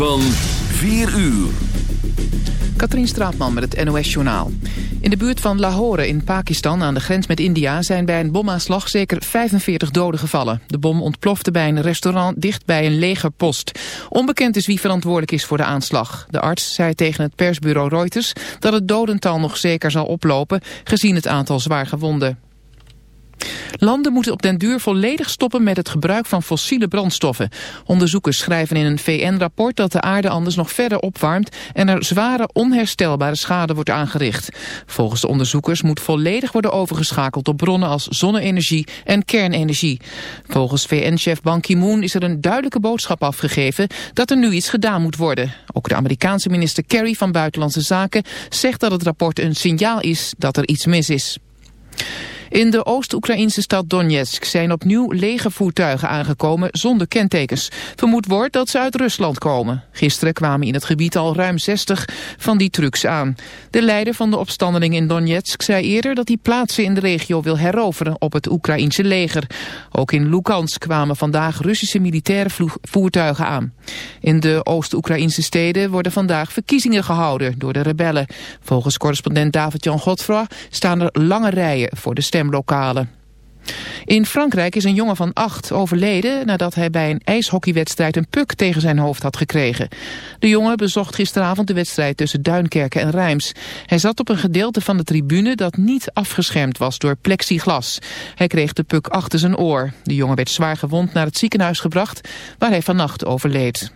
van 4 uur. Katrien Straatman met het NOS-journaal. In de buurt van Lahore in Pakistan aan de grens met India... zijn bij een bomaanslag zeker 45 doden gevallen. De bom ontplofte bij een restaurant dicht bij een legerpost. Onbekend is wie verantwoordelijk is voor de aanslag. De arts zei tegen het persbureau Reuters... dat het dodental nog zeker zal oplopen... gezien het aantal zwaargewonden. Landen moeten op den duur volledig stoppen met het gebruik van fossiele brandstoffen. Onderzoekers schrijven in een VN-rapport dat de aarde anders nog verder opwarmt en er zware onherstelbare schade wordt aangericht. Volgens de onderzoekers moet volledig worden overgeschakeld op bronnen als zonne-energie en kernenergie. Volgens VN-chef Ban Ki-moon is er een duidelijke boodschap afgegeven dat er nu iets gedaan moet worden. Ook de Amerikaanse minister Kerry van Buitenlandse Zaken zegt dat het rapport een signaal is dat er iets mis is. In de Oost-Oekraïnse stad Donetsk zijn opnieuw legervoertuigen aangekomen zonder kentekens. Vermoed wordt dat ze uit Rusland komen. Gisteren kwamen in het gebied al ruim 60 van die trucks aan. De leider van de opstandeling in Donetsk zei eerder dat hij plaatsen in de regio wil heroveren op het Oekraïense leger. Ook in Lukansk kwamen vandaag Russische militaire voertuigen aan. In de Oost-Oekraïnse steden worden vandaag verkiezingen gehouden door de rebellen. Volgens correspondent David-Jan Godfroy staan er lange rijen voor de stem In Frankrijk is een jongen van acht overleden nadat hij bij een ijshockeywedstrijd een puk tegen zijn hoofd had gekregen. De jongen bezocht gisteravond de wedstrijd tussen Duinkerken en Rijms. Hij zat op een gedeelte van de tribune dat niet afgeschermd was door plexiglas. Hij kreeg de puk achter zijn oor. De jongen werd zwaar gewond naar het ziekenhuis gebracht waar hij vannacht overleed.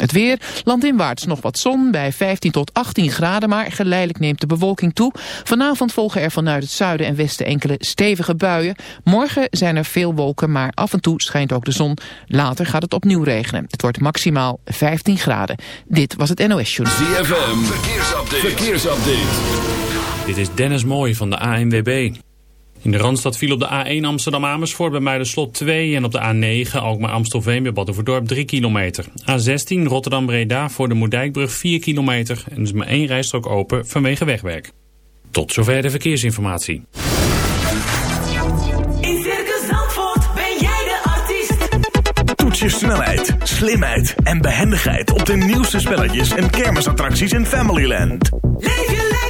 Het weer, landinwaarts nog wat zon bij 15 tot 18 graden, maar geleidelijk neemt de bewolking toe. Vanavond volgen er vanuit het zuiden en westen enkele stevige buien. Morgen zijn er veel wolken, maar af en toe schijnt ook de zon. Later gaat het opnieuw regenen. Het wordt maximaal 15 graden. Dit was het NOS Journal. ZFM, verkeersupdate. verkeersupdate. Dit is Dennis Mooij van de ANWB. In de Randstad viel op de A1 Amsterdam-Amersfoort bij Muiderslot 2 en op de A9 Alkmaar-Amstelveen bij Badhoevedorp 3 kilometer. A16 Rotterdam-Breda voor de Moerdijkbrug 4 kilometer en er is maar één rijstrook open vanwege wegwerk. Tot zover de verkeersinformatie. In Circus Zandvoort ben jij de artiest. Toets je snelheid, slimheid en behendigheid op de nieuwste spelletjes en kermisattracties in Familyland. Leef je lekker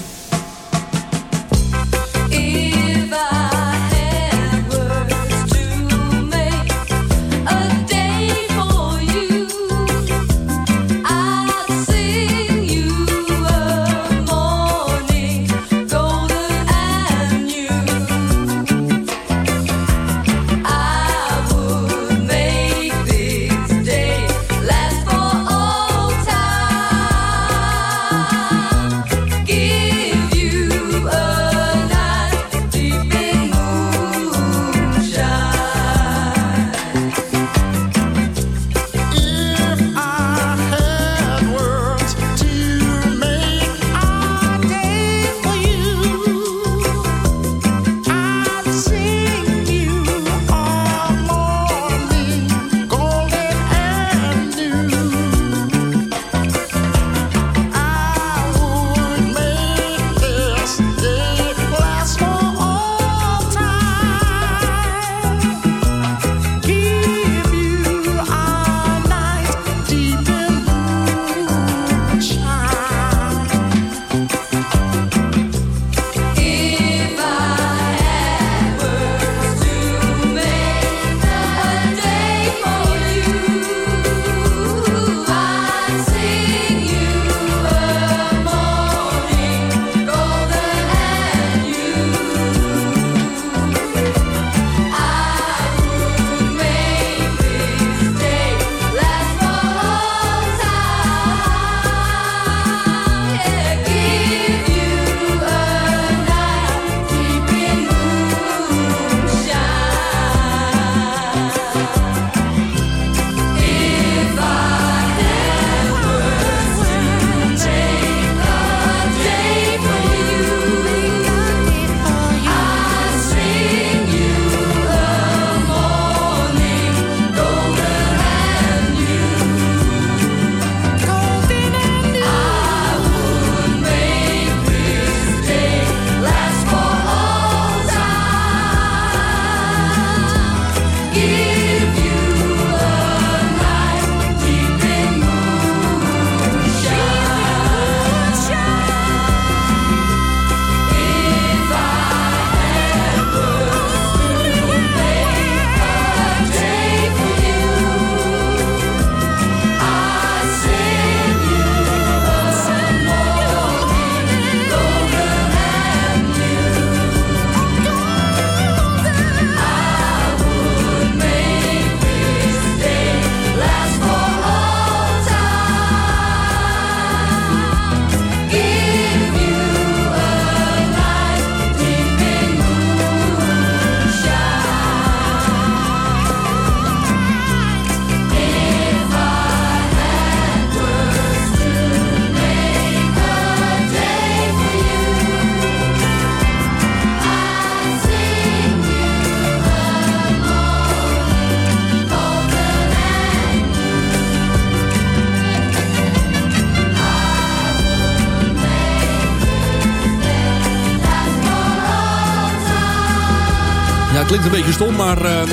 Maar eh,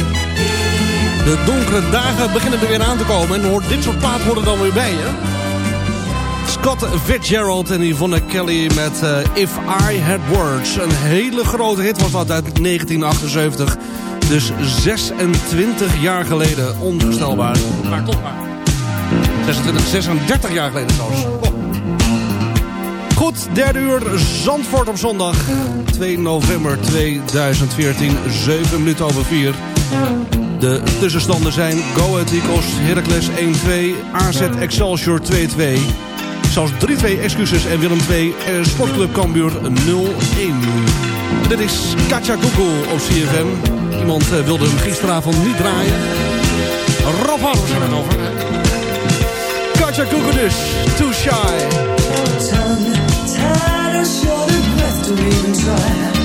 de donkere dagen beginnen er weer aan te komen. En hoort dit soort plaat er dan weer bij, hè? Scott Fitzgerald en Yvonne Kelly met eh, If I Had Words. Een hele grote hit was dat uit 1978. Dus 26 jaar geleden. Onvoorstelbaar. Maar toch maar. 26, 36 jaar geleden zelfs. Derde uur Zandvoort op zondag. 2 november 2014, 7 minuten over 4. De tussenstanden zijn Go Ahead Eagles, Heracles 1-2, AZ Excelsior 2-2. Zelfs 3-2 excuses en Willem 2, eh, Sportclub Cambuur 0-1. Dit is Katja Koekoe op CFM. Iemand eh, wilde hem gisteravond niet draaien. Rob Harms er het over. Katja Koekoe dus, Too Shy. Tired or short of breath to even. Try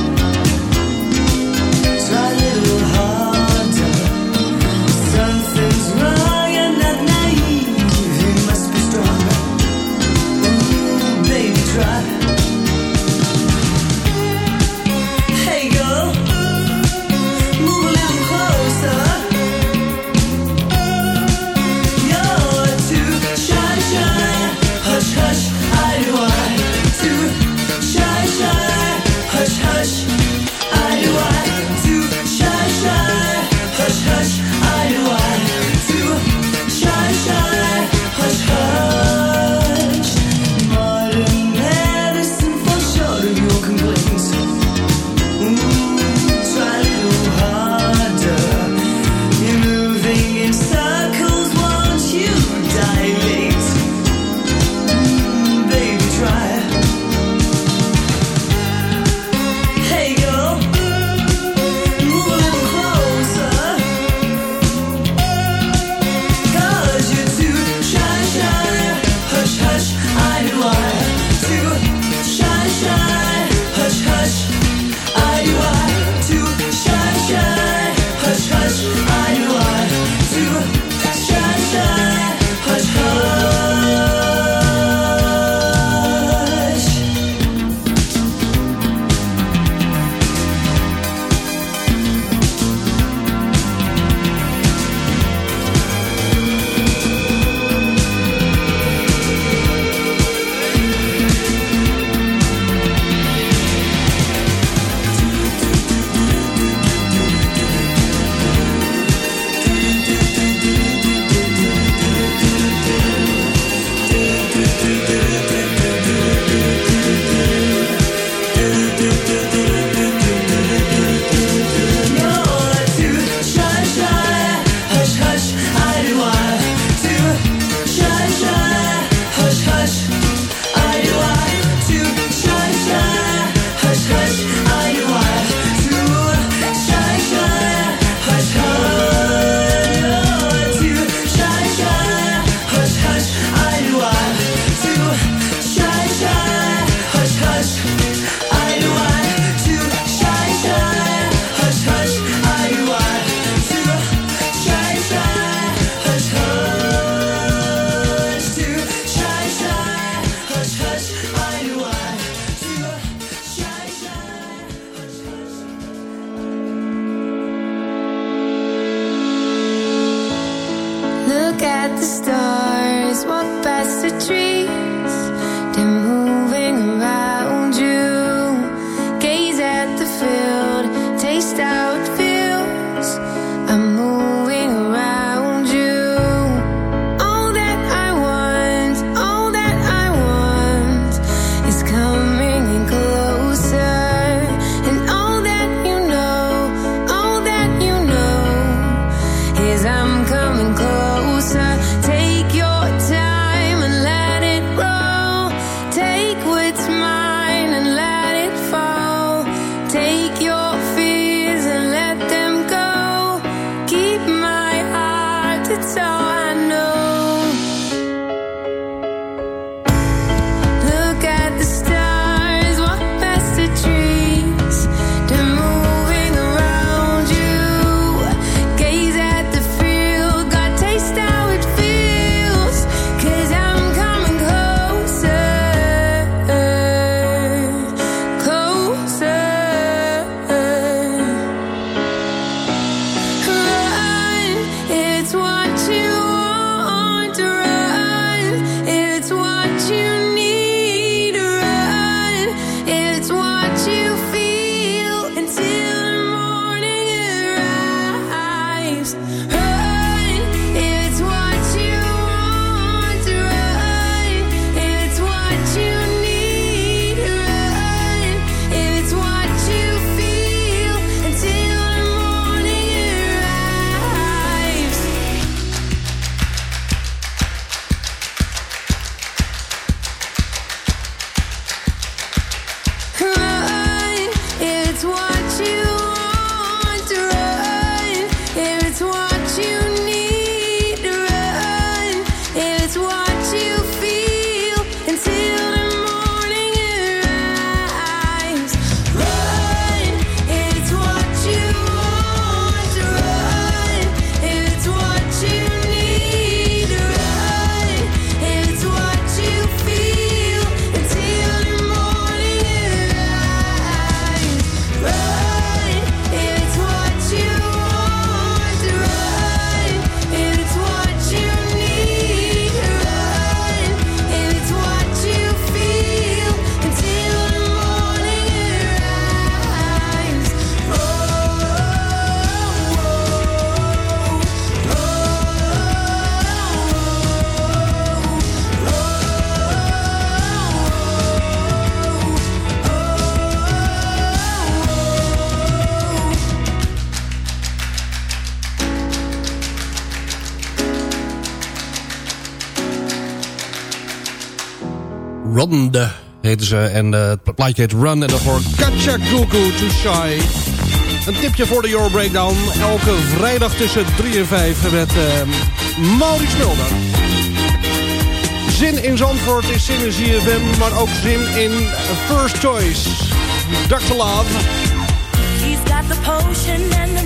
heten ze. En eh, het plaatje heet Run. En daarvoor Katja to Shy. Een tipje voor de Euro Breakdown. Elke vrijdag tussen 3 en 5 met ehm, Maurits Mulder. Zin in Zandvoort is zin in ZFM, maar ook zin in First Choice. Dr. Love. He's got the potion and the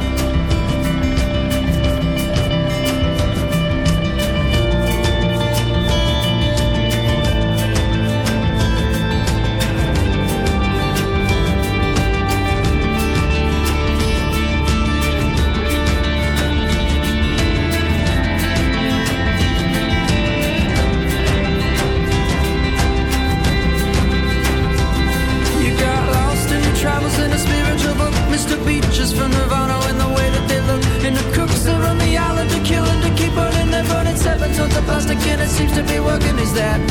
that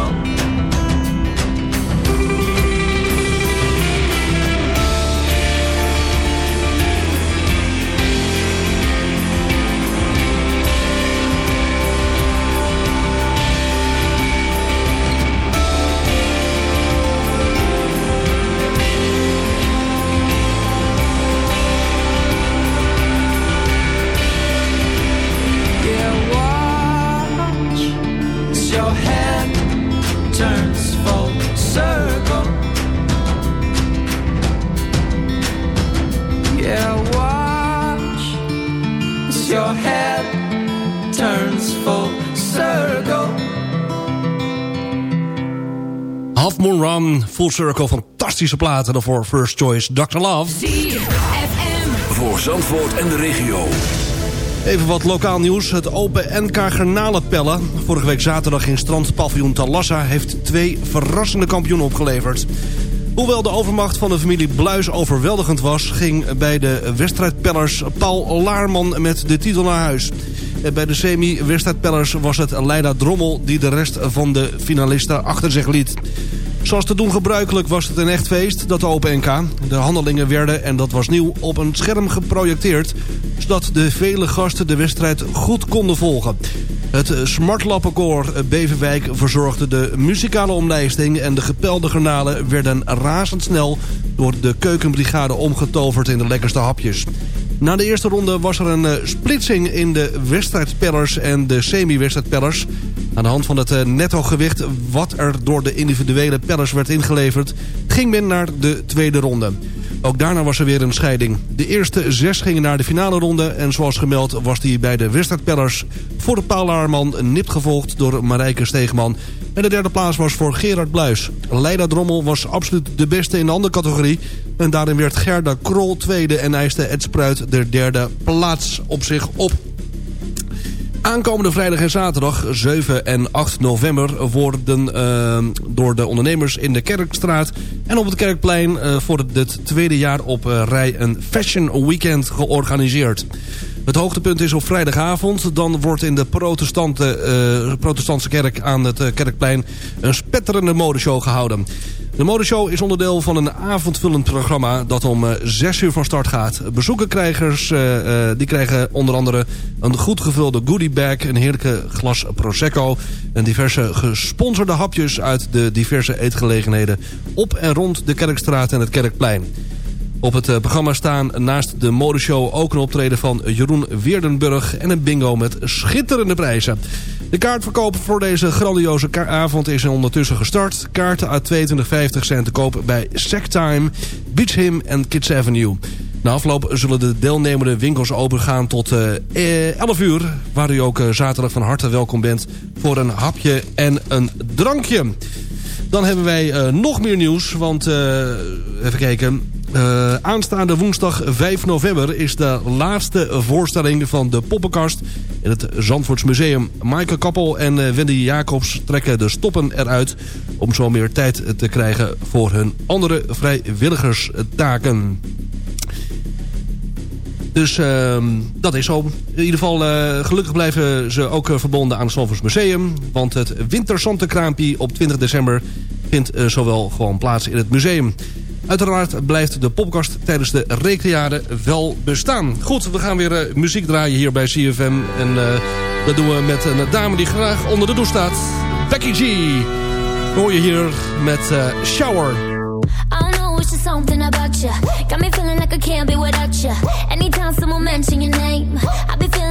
Full Circle, fantastische platen. Daarvoor First Choice, Dr. Love. Voor Zandvoort en de regio. Even wat lokaal nieuws. Het Open NK Garnalenpellen. Vorige week zaterdag in strandpaviljoen Talassa... heeft twee verrassende kampioenen opgeleverd. Hoewel de overmacht van de familie Bluis overweldigend was... ging bij de wedstrijdpellers Paul Laarman met de titel naar huis. En Bij de semi-wedstrijdpellers was het Leida Drommel... die de rest van de finalisten achter zich liet. Zoals te doen gebruikelijk was het een echt feest, dat Open NK. De handelingen werden, en dat was nieuw, op een scherm geprojecteerd... zodat de vele gasten de wedstrijd goed konden volgen. Het Smartlappenkoor Beverwijk verzorgde de muzikale omlijsting... en de gepelde garnalen werden razendsnel door de keukenbrigade omgetoverd in de lekkerste hapjes. Na de eerste ronde was er een eh, splitsing in de wedstrijdpellers en de semi-wedstrijdpellers. Aan de hand van het eh, netto-gewicht wat er door de individuele pellers werd ingeleverd... ging men naar de tweede ronde. Ook daarna was er weer een scheiding. De eerste zes gingen naar de finale ronde... en zoals gemeld was die bij de wedstrijdpellers... voor de Paul Laarman nipt gevolgd door Marijke Steegman... En de derde plaats was voor Gerard Bluis. Leida Drommel was absoluut de beste in de andere categorie. En daarin werd Gerda Krol tweede en eiste Ed Spruit de derde plaats op zich op. Aankomende vrijdag en zaterdag, 7 en 8 november... worden eh, door de ondernemers in de Kerkstraat en op het Kerkplein... eh, voor het tweede jaar op eh, rij een Fashion Weekend georganiseerd. Het hoogtepunt is op vrijdagavond. Dan wordt in de protestante, eh, protestantse kerk aan het eh, Kerkplein... een spetterende modeshow gehouden. De modeshow is onderdeel van een avondvullend programma... dat om eh, 6 uur van start gaat. Bezoekerkrijgers eh, eh, die krijgen onder andere een goed gevulde goodiebag... een heerlijke glas Prosecco... en diverse gesponsorde hapjes uit de diverse eetgelegenheden... op en rond de Kerkstraat en het Kerkplein. Op het eh, programma staan naast de modeshow ook een optreden van Jeroen Weerdenburg... en een bingo met schitterende prijzen. De kaartverkoop voor deze grandioze avond is ondertussen gestart. Kaarten uit 22,50 zijn te koop bij Sacktime, Beach Him en Kids Avenue. Na afloop zullen de deelnemende winkels opengaan tot eh, eh, 11 uur... waar u ook eh, zaterdag van harte welkom bent voor een hapje en een drankje. Dan hebben wij eh, nog meer nieuws, want eh, even kijken... Eh, aanstaande woensdag 5 november is de laatste voorstelling van de poppenkast in het Zandvoortsmuseum. Maaike Kappel en eh, Wendy Jacobs trekken de stoppen eruit om zo meer tijd te krijgen voor hun andere vrijwilligerstaken. Dus ehm, dat is zo. In ieder geval, eh, gelukkig blijven ze ook verbonden aan het Zandvoorts Museum. Want het Winterzantenkraampie op 20 december vindt zowel gewoon plaats in het museum. Uiteraard blijft de popkast tijdens de recreade wel bestaan. Goed, we gaan weer eh, muziek draaien hier bij CFM. En eh, dat doen we met een dame die graag onder de douche staat. Becky G. Hoor je hier met eh, Shower. Just something about you. Got me feeling like I can't be without you. Anytime someone mention your name, I be feeling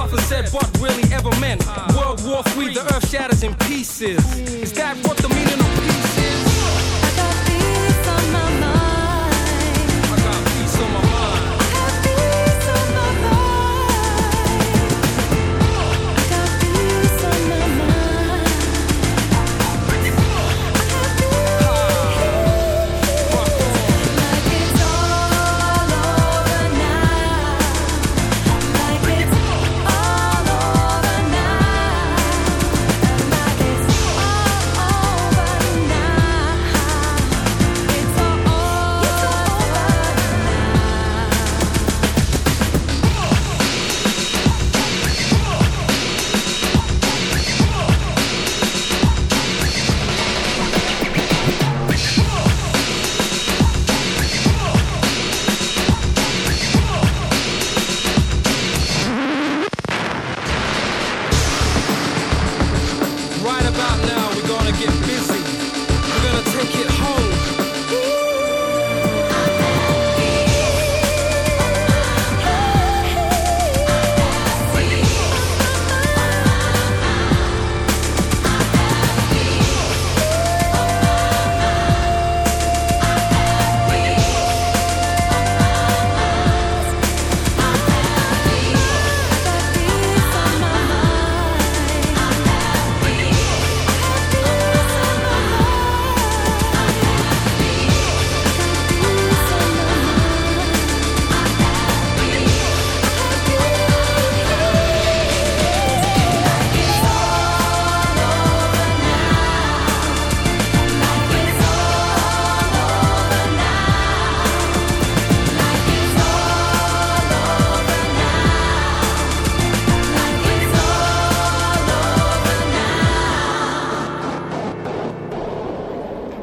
often said, but really ever meant. World War III, the earth shatters in pieces.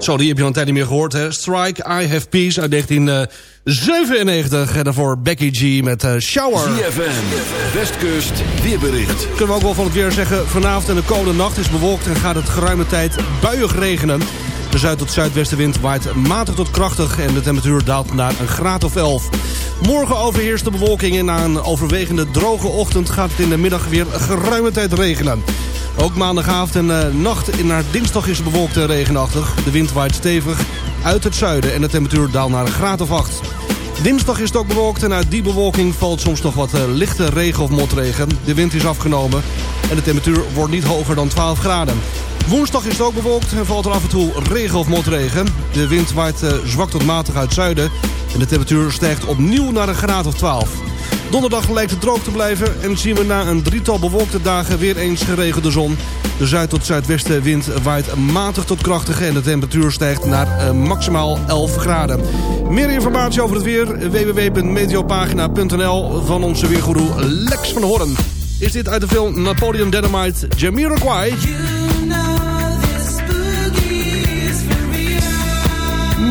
Zo, die heb je al een tijd niet meer gehoord, hè. Strike, I Have Peace uit 1997. En daarvoor Becky G met eh, Shower. ZFM, Westkust, weerbericht. Kunnen we ook wel van het weer zeggen... vanavond en de komende nacht is bewolkt en gaat het geruime tijd buiig regenen. De zuid- tot zuidwestenwind waait matig tot krachtig... en de temperatuur daalt naar een graad of 11. Morgen overheerst de bewolking en na een overwegende droge ochtend... gaat het in de middag weer geruime tijd regenen. Ook maandagavond en eh, nacht naar dinsdag is bewolkt en regenachtig. De wind waait stevig uit het zuiden en de temperatuur daalt naar een graad of 8. Dinsdag is het ook bewolkt en uit die bewolking valt soms nog wat eh, lichte regen of motregen. De wind is afgenomen en de temperatuur wordt niet hoger dan 12 graden. Woensdag is het ook bewolkt en valt er af en toe regen of motregen. De wind waait eh, zwak tot matig uit zuiden en de temperatuur stijgt opnieuw naar een graad of 12. Donderdag lijkt het droog te blijven en zien we na een drietal bewolkte dagen weer eens geregelde zon. De zuid- tot zuidwestenwind waait matig tot krachtig en de temperatuur stijgt naar eh, maximaal 11 graden. Meer informatie over het weer www.meteopagina.nl van onze weergoeroe Lex van Horn. Is dit uit de film Napoleon Dynamite Jamiroquai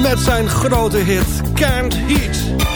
met zijn grote hit Can't Heat.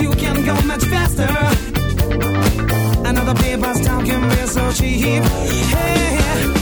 you can go much faster. Another paper's talking real so cheap. Hey,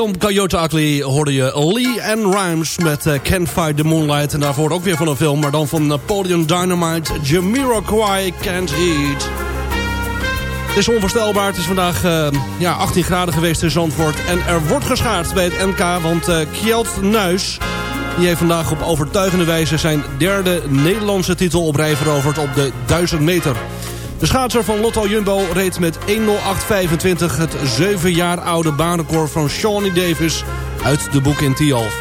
film Coyote Ugly hoorde je Lee and Rhymes met eh, Can't Fight the Moonlight. En daarvoor ook weer van een film, maar dan van Napoleon Dynamite, Jamiroquai Can't Eat. Het is onvoorstelbaar. Het is vandaag eh, ja, 18 graden geweest in Zandvoort. En er wordt geschaard bij het NK, want eh Kjeld Nuis... die heeft vandaag op overtuigende wijze zijn derde Nederlandse titel op rij veroverd op de 1000 meter. De schaatser van Lotto Jumbo reed met 1.08.25 het 7 jaar oude baanrecord van Shawnee Davis uit de boek in Tialf.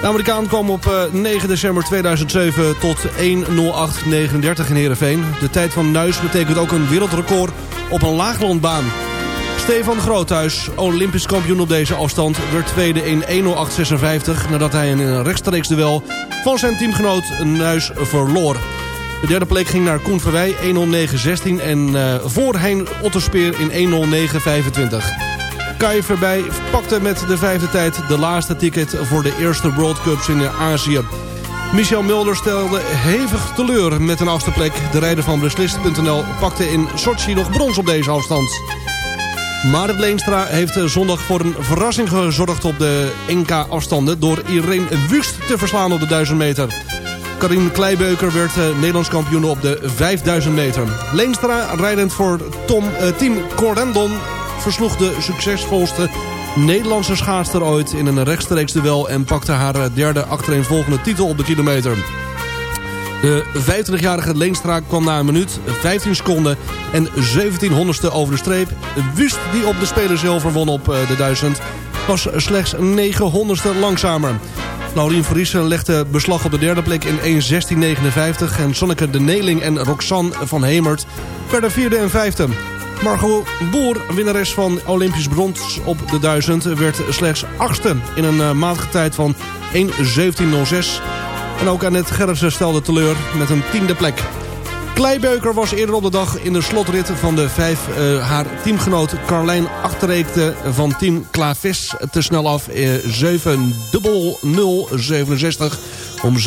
De Amerikaan kwam op eh, 9 december 2007 tot 1.08.39 in Heerenveen. De tijd van Nuis betekent ook een wereldrecord op een laaglandbaan. Stefan Groothuis, olympisch kampioen op deze afstand... werd tweede in 1.08.56 nadat hij in een rechtstreeks duel... van zijn teamgenoot Nuis verloor. De derde plek ging naar Koen Verwij 1.09.16 en eh, voor Hein Otterspeer in 1.09.25. Kai Verbij pakte met de vijfde tijd de laatste ticket voor de eerste World Cups in Azië. Michel Mulder stelde hevig teleur met een achtste plek. De rijder van Beslist.nl pakte in Sochi nog brons op deze afstand. Marit Leenstra heeft eh, zondag voor een verrassing gezorgd op de NK-afstanden... door Irene Wust te verslaan op de 1000 meter. Karin Kleibeuker werd eh, Nederlands kampioen op de 5000 meter. Leenstra, rijdend voor Tom, eh, team Corendon... versloeg de succesvolste Nederlandse schaatster ooit... in een rechtstreeks duel en pakte haar eh, derde achtereenvolgende titel op de kilometer. De 25-jarige Leenstra kwam na een minuut, 15 seconden en 17 honderdste over de streep. Wust die op de Speler won op de 1000 was slechts 9 honderdste langzamer. Laurien Verriesen legde beslag op de derde plek in 1.16.59... en Sonneke de Neling en Roxanne van Hemert werden vierde en vijfde. Margot Boer, winnares van Olympisch brons op de 1000... werd slechts achtste in een uh, matige tijd van 1.17.06... En ook Annette Gerritsen stelde teleur met een tiende plek. Kleibeuker was eerder op de dag in de slotrit van de vijf uh, haar teamgenoot Carlijn achterreekte van team Klavis te snel af. Uh, 7 67 om 7.02.45.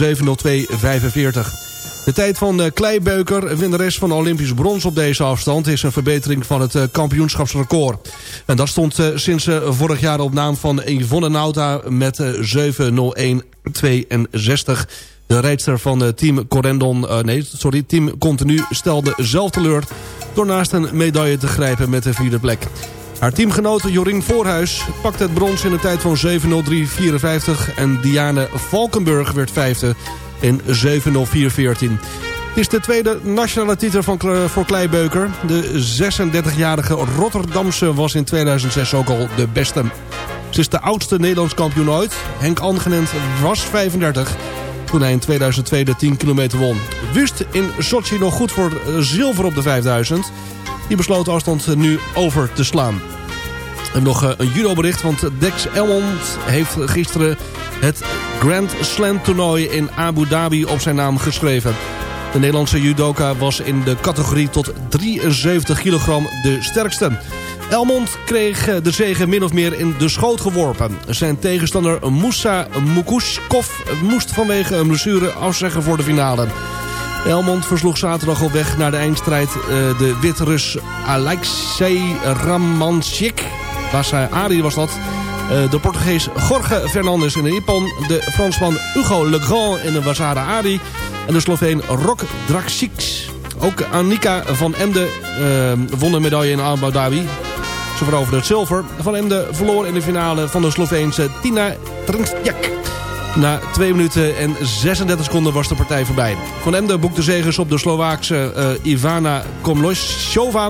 De tijd van de Kleibeuker, winnares van Olympisch brons op deze afstand... is een verbetering van het uh, kampioenschapsrecord. En dat stond sinds vorig jaar op naam van Yvonne Nauta met 7.01.62. De rijdster van eh, team Corendon, eh, nee, sorry, team Continu stelde zelf teleur... door naast een medaille te grijpen met de vierde plek. Haar teamgenote Jorien Voorhuis pakte het brons in een tijd van 7.03.54... en Diane Valkenburg werd vijfde in 7.04.14. Het is de tweede nationale titel van, voor Kleibeuker. De 36-jarige Rotterdamse was in 2006 ook al de beste. Ze is de oudste Nederlands kampioen ooit. Henk Angenent was 35 toen hij in 2002 de 10 kilometer won. Wust in Sochi nog goed voor eh, zilver op de 5000. Die besloot afstand nu over te slaan. En nog eh, een judo-bericht, want Dex Elmond heeft gisteren het Grand Slam toernooi in Abu Dhabi op zijn naam geschreven. De Nederlandse judoka was in de categorie tot 73 kilogram de sterkste. Elmond kreeg eh, de zege min of meer in de schoot geworpen. Zijn tegenstander Moussa Mukushkov moest vanwege een blessure afzeggen voor de finale. Elmond versloeg zaterdag op weg naar de eindstrijd eh, de Wit-Rus Alexei. Basai Ari was dat. Eh, de Portugees Jorge Fernandes in de Nippon. De Fransman Hugo Legrand in de Wasara Ari. En de Sloveen Rok Draksic. Ook Annika van Emden eh, won een medaille in Abu Dhabi. Ze veroverde het zilver. Van Emden verloor in de finale van de Sloveense Tina Trnstjak. Na 2 minuten en 36 seconden was de partij voorbij. Van Emden boekte zegens op de Slovaakse eh, Ivana Komlošová...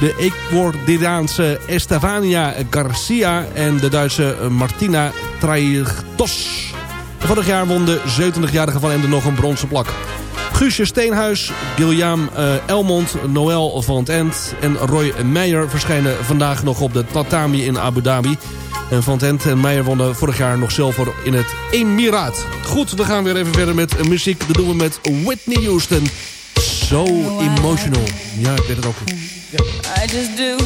de Ecuadoriaanse Estefania Garcia... en de Duitse Martina Traichtos. Vorig jaar won de 27-jarige Van Emden nog een bronzen plak. Guusje Steenhuis, Guillaume eh, Elmond, Noël van het End en Roy Meijer verschijnen vandaag nog op de tatami in Abu Dhabi. En Van het End en Meijer wonnen vorig jaar nog zilver in het Emiraat. Goed, we gaan weer even verder met muziek. Dat doen we met Whitney Houston. So emotional. Ja, ik weet het ook. I just do.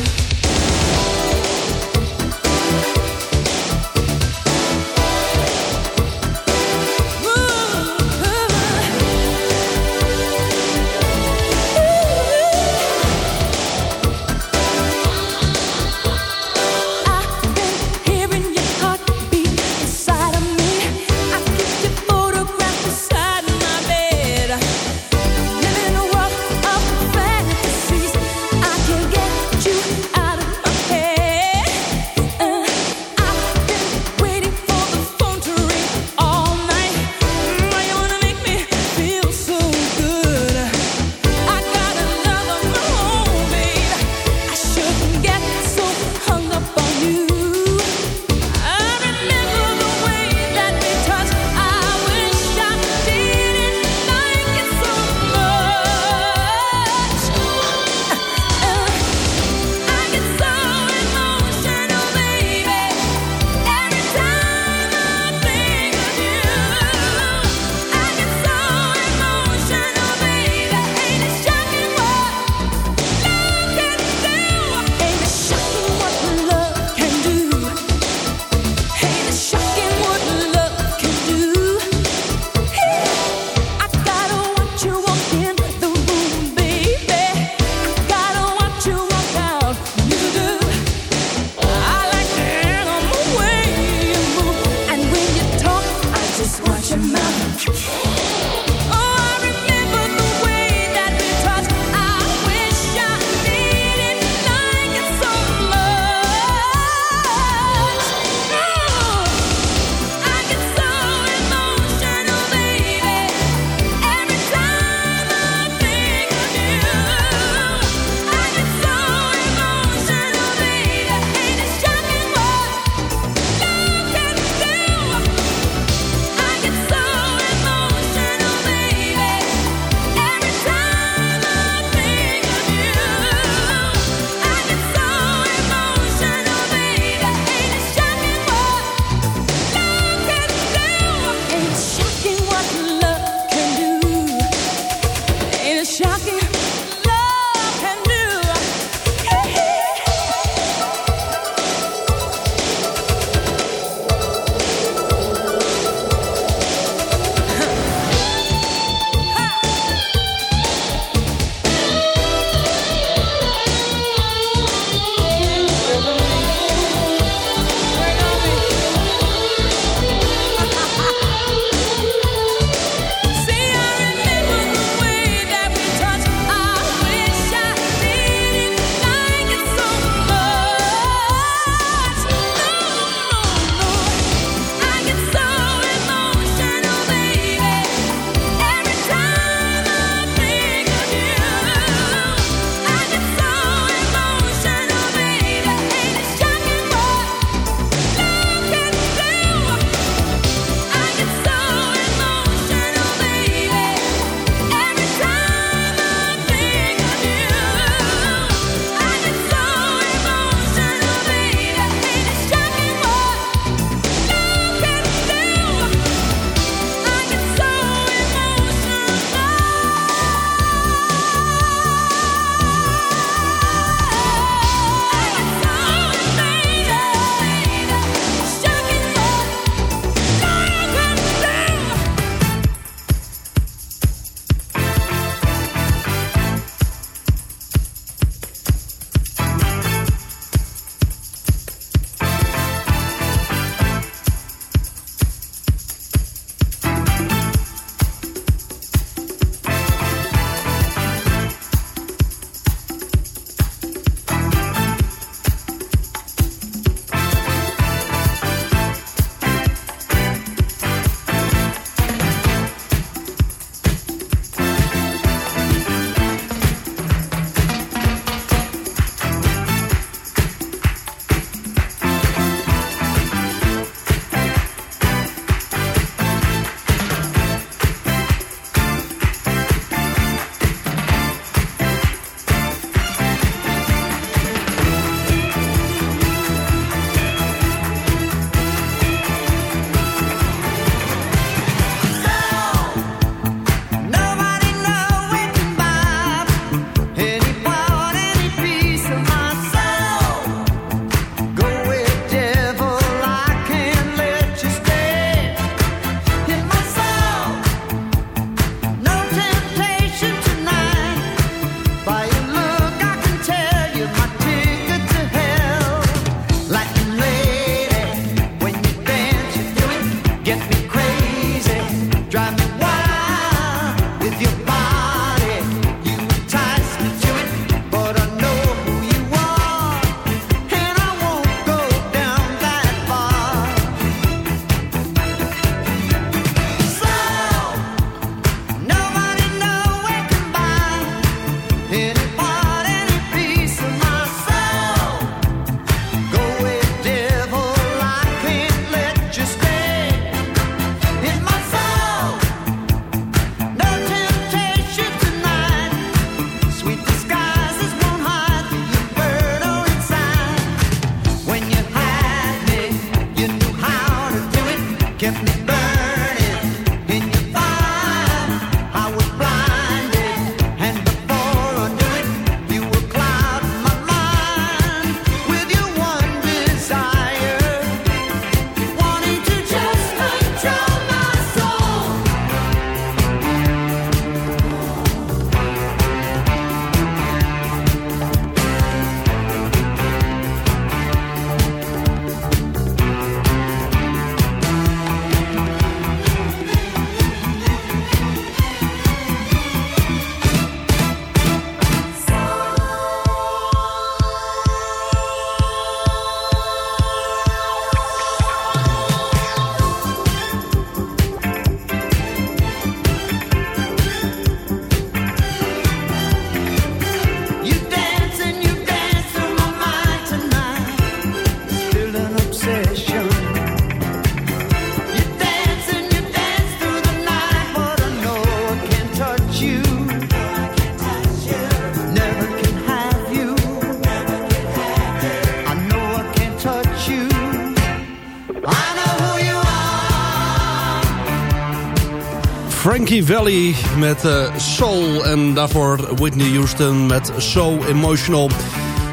Frankie Valli met eh, Soul. En daarvoor Whitney Houston met So Emotional.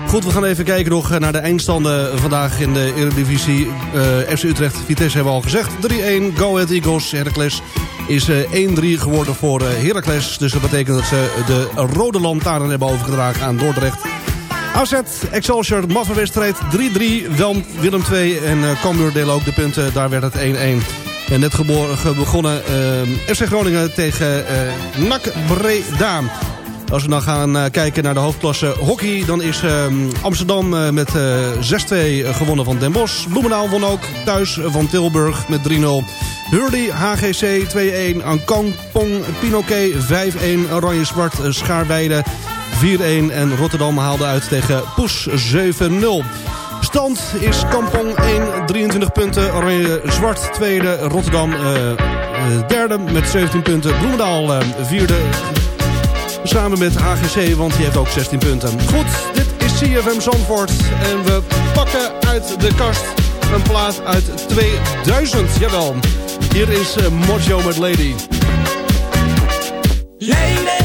Goed, we gaan even kijken nog naar de eindstanden vandaag in de Eredivisie. Eh FC Utrecht, Vitesse hebben we al gezegd. 3-1, Go Ahead Eagles, Heracles is eh, 1-3 geworden voor eh, Heracles. Dus dat betekent dat ze de rode lantaarn hebben overgedragen aan Dordrecht. AZ, Excelsior, maffe wedstrijd 3-3. Wel Willem 2 en Cambuur delen ook de punten. Daar werd het 1-1. En net begonnen eh, FC Groningen tegen eh NAC Breda. Als we dan gaan eh, kijken naar de hoofdklasse hockey... dan is eh, Amsterdam met eh 6-2 gewonnen van Den Bosch. Bloemendaal won ook thuis van Tilburg met 3-0. Hurley, HGC 2-1. Ankang, Pong, Pinoquet 5-1. Oranje-Zwart, Schaarweide 4-1. En Rotterdam haalde uit tegen Poes 7-0. Stand is Kampong 1, 23 punten. Oranje-Zwart tweede. Rotterdam eh, eh, derde met 17 punten. Bloemendaal eh, vierde. Samen met HGC, want die heeft ook 16 punten. Goed, dit is CFM Zandvoort. En we pakken uit de kast een plaat uit 2000. Jawel, hier is Mojo met Lady. Lady,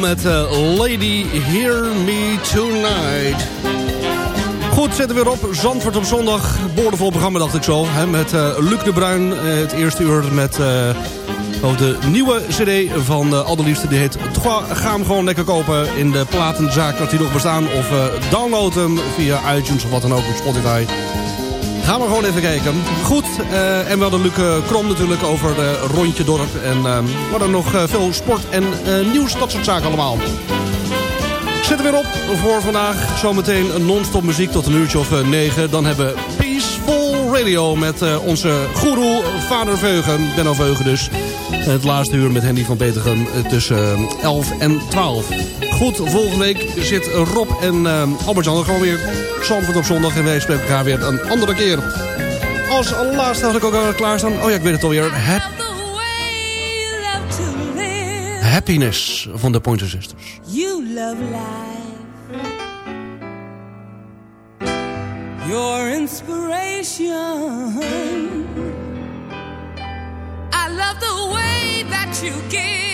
Met eh, Lady Hear Me Tonight. Goed, zetten we weer op. Zandvoort op zondag. Boordevol programma, dacht ik zo. Hè, met eh, Luc de Bruin. eh, het eerste uur met over de nieuwe cd van Allerliefste. Die heet. Ga hem gewoon lekker kopen in de platenzaak dat die nog bestaan. Of download hem via iTunes of wat dan ook op Spotify. Gaan we gewoon even kijken. Goed, eh, en we hadden Luc eh, Krom natuurlijk over de rondje dorp. En uh, we hadden nog veel sport en nieuws, dat soort zaken allemaal. Ik zit er weer op voor vandaag. Zometeen non-stop muziek tot een uurtje of 9. Dan hebben we Peaceful Radio met onze goeroe Vader Veugen. Benno Veugen dus. Het laatste uur met Henny van Betegem tussen 11 en 12. Goed, volgende week zit Rob en eh, Albert-Jan er gewoon weer Zandvoort op zondag. En wij spreken elkaar weer een andere keer. Als laatste had ik ook al klaarstaan. Oh ja, ik weet het alweer. weer. Happiness van de Pointer Sisters. You love life. Your inspiration. I love the way that you give.